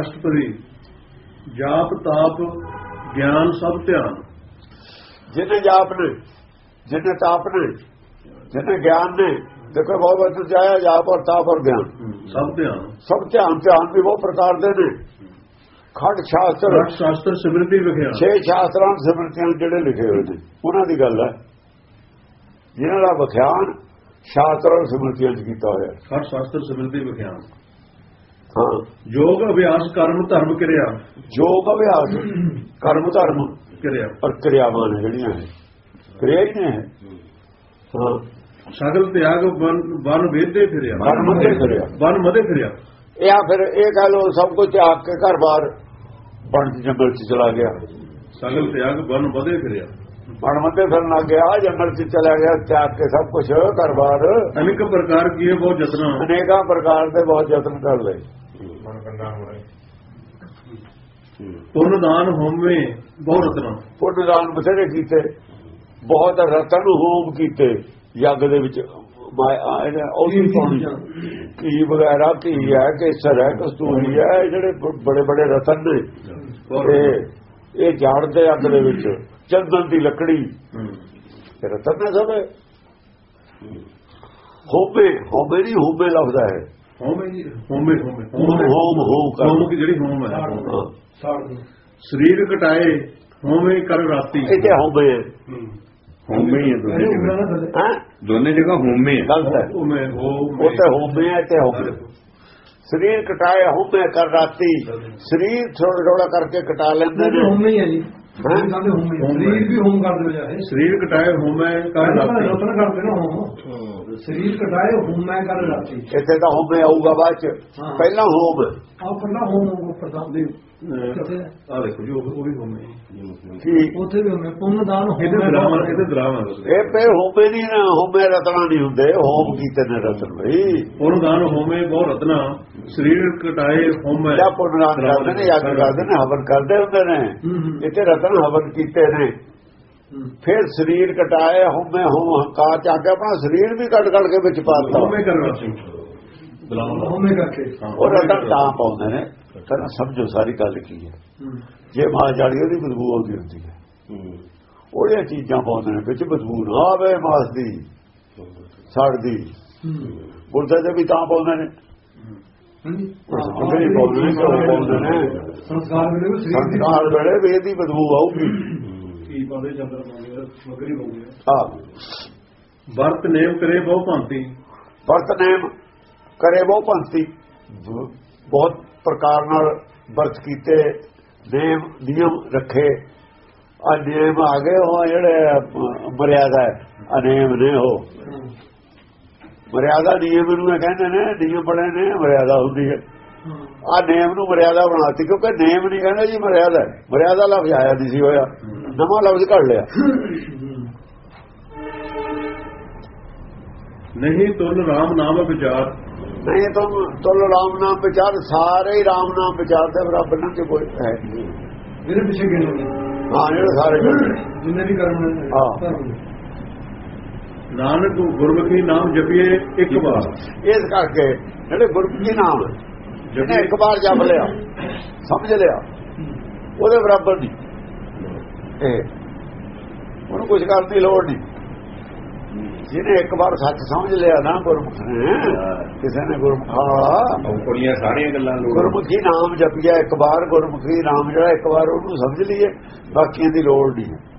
ਅਸ਼ਟਪਦੀ ਜਾਪ ਤਾਪ ਗਿਆਨ ਸਭ ਧਿਆਨ। ਜਿਹਨੇ ਜਾਪ ਨੇ ਜਿਹਨੇ ਤਾਪ ਨੇ ਜਿਹਨੇ ਗਿਆਨ ਨੇ ਦੇਖੋ ਬਹੁਤ ਬਹੁਤ ਜਾਇਆ ਜਾਪ ਔਰ ਤਾਪ ਔਰ ਗਿਆਨ। ਸਭ ਧਿਆਨ। ਸਭ ਧਿਆਨ ਧਿਆਨ ਵੀ ਬਹੁਤ ਪ੍ਰਕਾਰ ਦੇ ਨੇ। ਖੰਡ ਸ਼ਾਸਤਰ ਰਟ ਸ਼ਾਸਤਰ ਸਿਮਰਤੀ ਵਿਖਿਆ। ਛੇ ਸ਼ਾਸਤਰਾਂ ਸਿਮਰਤੀਆਂ ਜਿਹੜੇ ਲਿਖੇ ਹੋਏ ਨੇ ਉਹਨਾਂ ਦੀ ਗੱਲ ਹੈ। ਜਿਹਨਾਂ ਦਾ ਵਿਖਿਆਨ ਸ਼ਾਸਤਰ ਸਿਮਰਤੀਆਂ 'ਚ ਕੀਤਾ ਹੋਇਆ ਹਰ ਸ਼ਾਸਤਰ ਸਿਮਰਤੀ ਵਿਖਿਆ ਹਾਂ ਯੋਗ ਅਭਿਆਸ ਕਰਮ ਧਰਮ ਕਿਰਿਆ। ਯੋਗ ਅਭਿਆਸ ਕਰਮ ਧਰਮ। ਕਿਰਿਆ। ਔਰ ਕਿਰਿਆਵਾਂ ਨੇ ਜਿਹੜੀਆਂ ਹੈ ਕਿਰਿਆ ਹੀ ਨੇ ਹਾਂ। ਸਗਲ ਤਿਆਗ ਬਨ ਬਨ ਵੇਦੇ ਫਿਰਿਆ। ਬਨ ਮੱਧੇ ਫਿਰਿਆ। ਬਨ ਮਦੇ ਫਿਰਿਆ। ਇਹ ਆ ਫਿਰ ਇਹ ਕਹ ਲੋ ਸਭ ਕੁਝ ਤਿਆਗ ਕੇ ਘਰ ਬਾਹਰ ਬਣ ਜੰਗਲ ਚ ਚਲਾ ਗਿਆ। ਸਗਲ ਤਿਆਗ ਬਨ ਮਦੇ ਫਿਰਿਆ। ਬਣ ਮੱਧੇ ਫਿਰਨ ਗਿਆ ਜੰਗਲ ਚ ਚਲਾ ਗਿਆ ਤਿਆਗ ਕੇ ਸਭ ਕੁਝ ਘਰ ਬਾਹਰ। ਅਨੇਕ ਪ੍ਰਕਾਰ ਕੀਏ ਬਹੁਤ ਯਤਨਾ। ਅਨੇਕਾਂ ਪ੍ਰਕਾਰ ਦੇ ਬਹੁਤ ਯਤਨ ਕਰ ਲਏ। ਪੁੰਨ ਦਾਨ ਹੋਮੇ ਬਹੁ ਰਤਨਾ। ਪੁੰਨ ਦਾਨ ਬਥੇਰੇ ਕੀਤੇ। ਬਹੁਤ ਰਤਨ ਹੋਮ ਕੀਤੇ। ਯੱਗ ਦੇ ਵਿੱਚ ਉਹਦੀ ਪਾਉਣੀ। ਕੀ ਵਗੈਰਾ ਕੀ ਹੈ ਕੇਸਰ ਹੈ ਕਸਤੂਰੀ ਹੈ ਜਿਹੜੇ ਬੜੇ ਬੜੇ ਰਤਨ ਨੇ। ਇਹ ਇਹ ਜਾਣਦੇ ਅੱਗ ਦੇ ਵਿੱਚ। ਚੰਦਨ ਦੀ ਲੱਕੜੀ। ਰਤਨ ਨੇ ਸਭ। ਹੋਮੇ ਹੋਮੇ ਨਹੀਂ ਹੋਮੇ ਲਫ਼ਜ਼ ਹੈ। ਹੋਮੇ ਜੀ। ਹੋਮੇ ਹੋਮੇ ਹੋਮ ਹੋਮ ਹੋਮ ਕਰ ਹੋਮ ਕੀ ਜਿਹੜੀ ਹੋਮ ਹੈ? ਹਾਂ। ਸਰੀਰ ਕਟਾਏ ਹੋਮੇ ਕਰ ਰਾਤੀ। ਇੱਥੇ ਹੋਮੇ ਹੈ। ਹੋਮੇ ਹੀ ਹੈ ਦੋਨੇ ਜਗ੍ਹਾ। ਹੋਮੇ ਹੈ? ਗਲਤ ਹੈ। ਹੋਮੇ ਉਹ ਤੇ ਹੋਮੇ ਹੈ ਤੇ ਹੋਮੇ ਸਰੀਰ ਕਟਾਏ ਹੋਮੇ ਕਰ ਰਾਤੀ। ਸਰੀਰ ਥੋੜਾ ਥੋੜਾ ਕਰਕੇ ਕਟਾ ਲੈਂਦੇ ਨੇ। ਹੋਮ ਹੀ ਹੈ ਜੀ। ਹੈਂ? ਸਾਡੇ ਹੋਮ ਹੀ ਸਰੀਰ ਵੀ ਹੋਮ ਕਰ ਦਿਓ ਜਾਏ ਸਰੀਰ ਕਟਾਏ ਹੋਮੇ ਕਰ ਰਾਤੀ। ਰਤਨ ਕਰਦੇ ਨਾ ਹੋਮ ਸਰੀਰ ਕਟਾਏ ਹੋਮ ਮੈਂ ਕਰ ਰਾਤੀ। ਇੱਥੇ ਤਾਂ ਹੋਮੇ ਆਊਗਾ ਬਾਅਦ ਚ। ਪਹਿਲਾਂ ਹੋਮ ਹੈ। ਆ ਪਹਿਲਾਂ ਹੋਮ ਪ੍ਰਦਾਨ ਦੇ ਆ ਦੇਖੋ ਜੀ ਉਹ ਉਹ ਵੀ ਹੋਮੇ ਕੀ ਉੱਥੇ ਵੀ ਹੋਮੇ ਪੁੰਨ ਦਾਨ ਇਹਦੇ ਹੋਮ ਦਰਾਮਾ ਇਹਦੇ ਦਰਾਮਾ ਇਹ ਪੇ ਹੋਮੇ ਨਹੀਂ ਨਾ ਹੋਮੇ ਰਤਨਾ ਨਹੀਂ ਹੁੰਦੇ ਹੋਮ ਕੀਤੇ ਨੇ ਰਤਨ ਬਈ। ਪੁੰਨ ਦਾਨ ਹੋਮੇ ਬਹੁ ਰਤਨਾ। ਸਰੀਰ ਕਟਾਏ ਹੋਮੇ। ਜਾਂ ਪੁਨਰਾਨ ਕਰਦੇ ਨੇ ਯਾਦ ਕਰਦੇ ਨੇ ਹਵਨ ਕਰਦੇ ਹੁੰਦੇ ਨੇ। ਇੱਥੇ ਰਤਨ ਹਵਨ ਕੀਤੇ ਨੇ। ਫਿਰ ਸਰੀਰ ਕਟਾਏ ਹੋਮੇ ਹੋਮ ਹੰਕਾਰ ਚ ਆ ਕੇ ਆਪਣਾ ਸਰੀਰ ਵੀ ਕੱਟ ਕੱਟ ਕੇ ਵਿੱਚ ਪਾਤਾ। ਹੋਮੇ ਕਰ ਰਾਤੀ ਹੋਮੇ ਕਰਕੇ। ਉਹ ਰਤਨ ਤਾਂ ਪਾਉਂਦੇ ਨੇ। ਕਹਿੰਦਾ ਸਮਝੋ ਸਾਰੀ ਗੱਲ ਕੀ ਹੈ। ਜੇ ਮਾਂ ਜਾੜੀ ਉਹਦੀ ਬਦਬੂ ਆਉਂਦੀ ਹੁੰਦੀ ਹੈ। ਉਹਦੀਆਂ ਚੀਜ਼ਾਂ ਪਾਉਂਦੇ ਨੇ ਵਿੱਚ ਬਦਬੂ ਨਾ ਆਵੇ ਮਾਸ ਦੀ ਸੜਦੀ ਗੁਰਦੇ ਦੇ ਵੀ ਤਾਂ ਪਾਉਂਦੇ ਨੇ। ਸੰਸਕਾਰ ਵੇਲੇ ਵੀ ਸਰੀਰ ਦੀ ਸੰਸਕਾਰ ਵੇਲੇ ਵੀ ਇਹਦੀ ਬਦਬੂ ਆਊਗੀ। ਕੀ ਪਾਉਂਦੇ ਚੰਦਰ ਪਾਉਂਦੇ ਮਗਰੀ ਪਾਉਂਦੇ ਆ। ਵਰਤ ਨੇਮ ਕਰੇ ਬਹੁ ਭਾਂਤੀ। ਵਰਤ ਨੇਮ ਕਰੇ ਉਹ ਪੰਥੀ ਬ- ਬਹੁਤ ਪ੍ਰਕਾਰ ਨਾਲ ਵਰਤ ਕੀਤੇ ਨੇਮ ਨਿਯਮ ਰੱਖੇ। ਆ ਨੇਮ ਆ ਗਏ, ਉਹ ਜਿਹੜੇ ਮਰਿਆਦਾ ਅਨੇਮ ਨੇ ਉਹ। ਮਰਿਆਦਾ ਨਿਯਮ ਨੂੰ ਕਹਿੰਦੇ ਨੇ, ਨਿਯਮ ਬਣੇ ਨੇ, ਮਰਿਆਦਾ ਹੁੰਦੀ ਹੈ। ਆ ਨੇਮ ਨੂੰ ਮਰਿਆਦਾ ਬਣਾਤੀ, ਕਿਉਂਕਿ ਨੇਮ ਨਹੀਂ ਕਹਿੰਦੇ ਜੀ ਮਰਿਆਦਾ ਮਰਿਆਦਾ ਲਫ਼ਜ਼ ਆਇਆ ਨਹੀਂ ਸੀ ਹੋਇਆ। ਨਵਾਂ ਲਫ਼ਜ਼ ਕੱਢ ਲਿਆ। ਨਹੀਂ ਤੁਲ ਰਾਮ ਨਾਮ ਵਿਚਾਰ ਨਹੀਂ ਤੁਮ ਤੁਲ ਰਾਮ ਨਾਮ ਵਿਚਾਰ ਸਾਰੇ ਹੀ ਰਾਮ ਨਾਮ ਵਿਚਾਰਦੇ ਬਰਾਬਰ ਨਹੀਂ ਚ ਕੋਈ ਹੈ ਨਹੀਂ। ਜਿਹੜੇ ਪਿੱਛੇ ਗਏ ਨੇ ਹਾਂ ਜਿਹੜੇ ਸਾਰੇ। ਜਿੰਨੇ ਵੀ ਕਰਮ ਨੇ ਹਾਂ। ਨਾਨਕ ਗੁਰਮੁਖੀ ਨਾਮ ਜਪੀਏ ਇੱਕ ਵਾਰ ਇਸ ਕਰਕੇ ਜਿਹੜੇ ਗੁਰਮੁਖੀ ਨਾਮ ਜਿਹਨੇ ਇੱਕ ਵਾਰ ਜਪ ਲਿਆ ਸਮਝ ਲਿਆ ਉਹਦੇ ਬਰਾਬਰ ਨਹੀਂ ਇਹ ਉਹਨੂੰ ਕੁਝ ਕਰਨ ਦੀ ਲੋੜ ਨਹੀਂ ਜਿਹਨੇ ਇੱਕ ਵਾਰ ਸੱਚ ਸਮਝ ਲਿਆ ਨਾ ਗੁਰਮੁਖ ਨੇ ਕਿਸੇ ਨੇ ਗੁਰਮੁਖਾ ਔਕੜੀਆਂ ਸਾਰੀਆਂ ਗੱਲਾਂ ਲੋੜ ਗੁਰਮੁਖੀ ਨਾਮ ਜਪਿਆ ਇੱਕ ਵਾਰ ਗੁਰਮੁਖੀ ਨਾਮ ਜਿਹੜਾ ਇੱਕ ਵਾਰ ਉਹਨੂੰ ਸਮਝ ਲਈਏ ਬਾਕੀਆਂ ਦੀ ਲੋੜ ਨਹੀਂ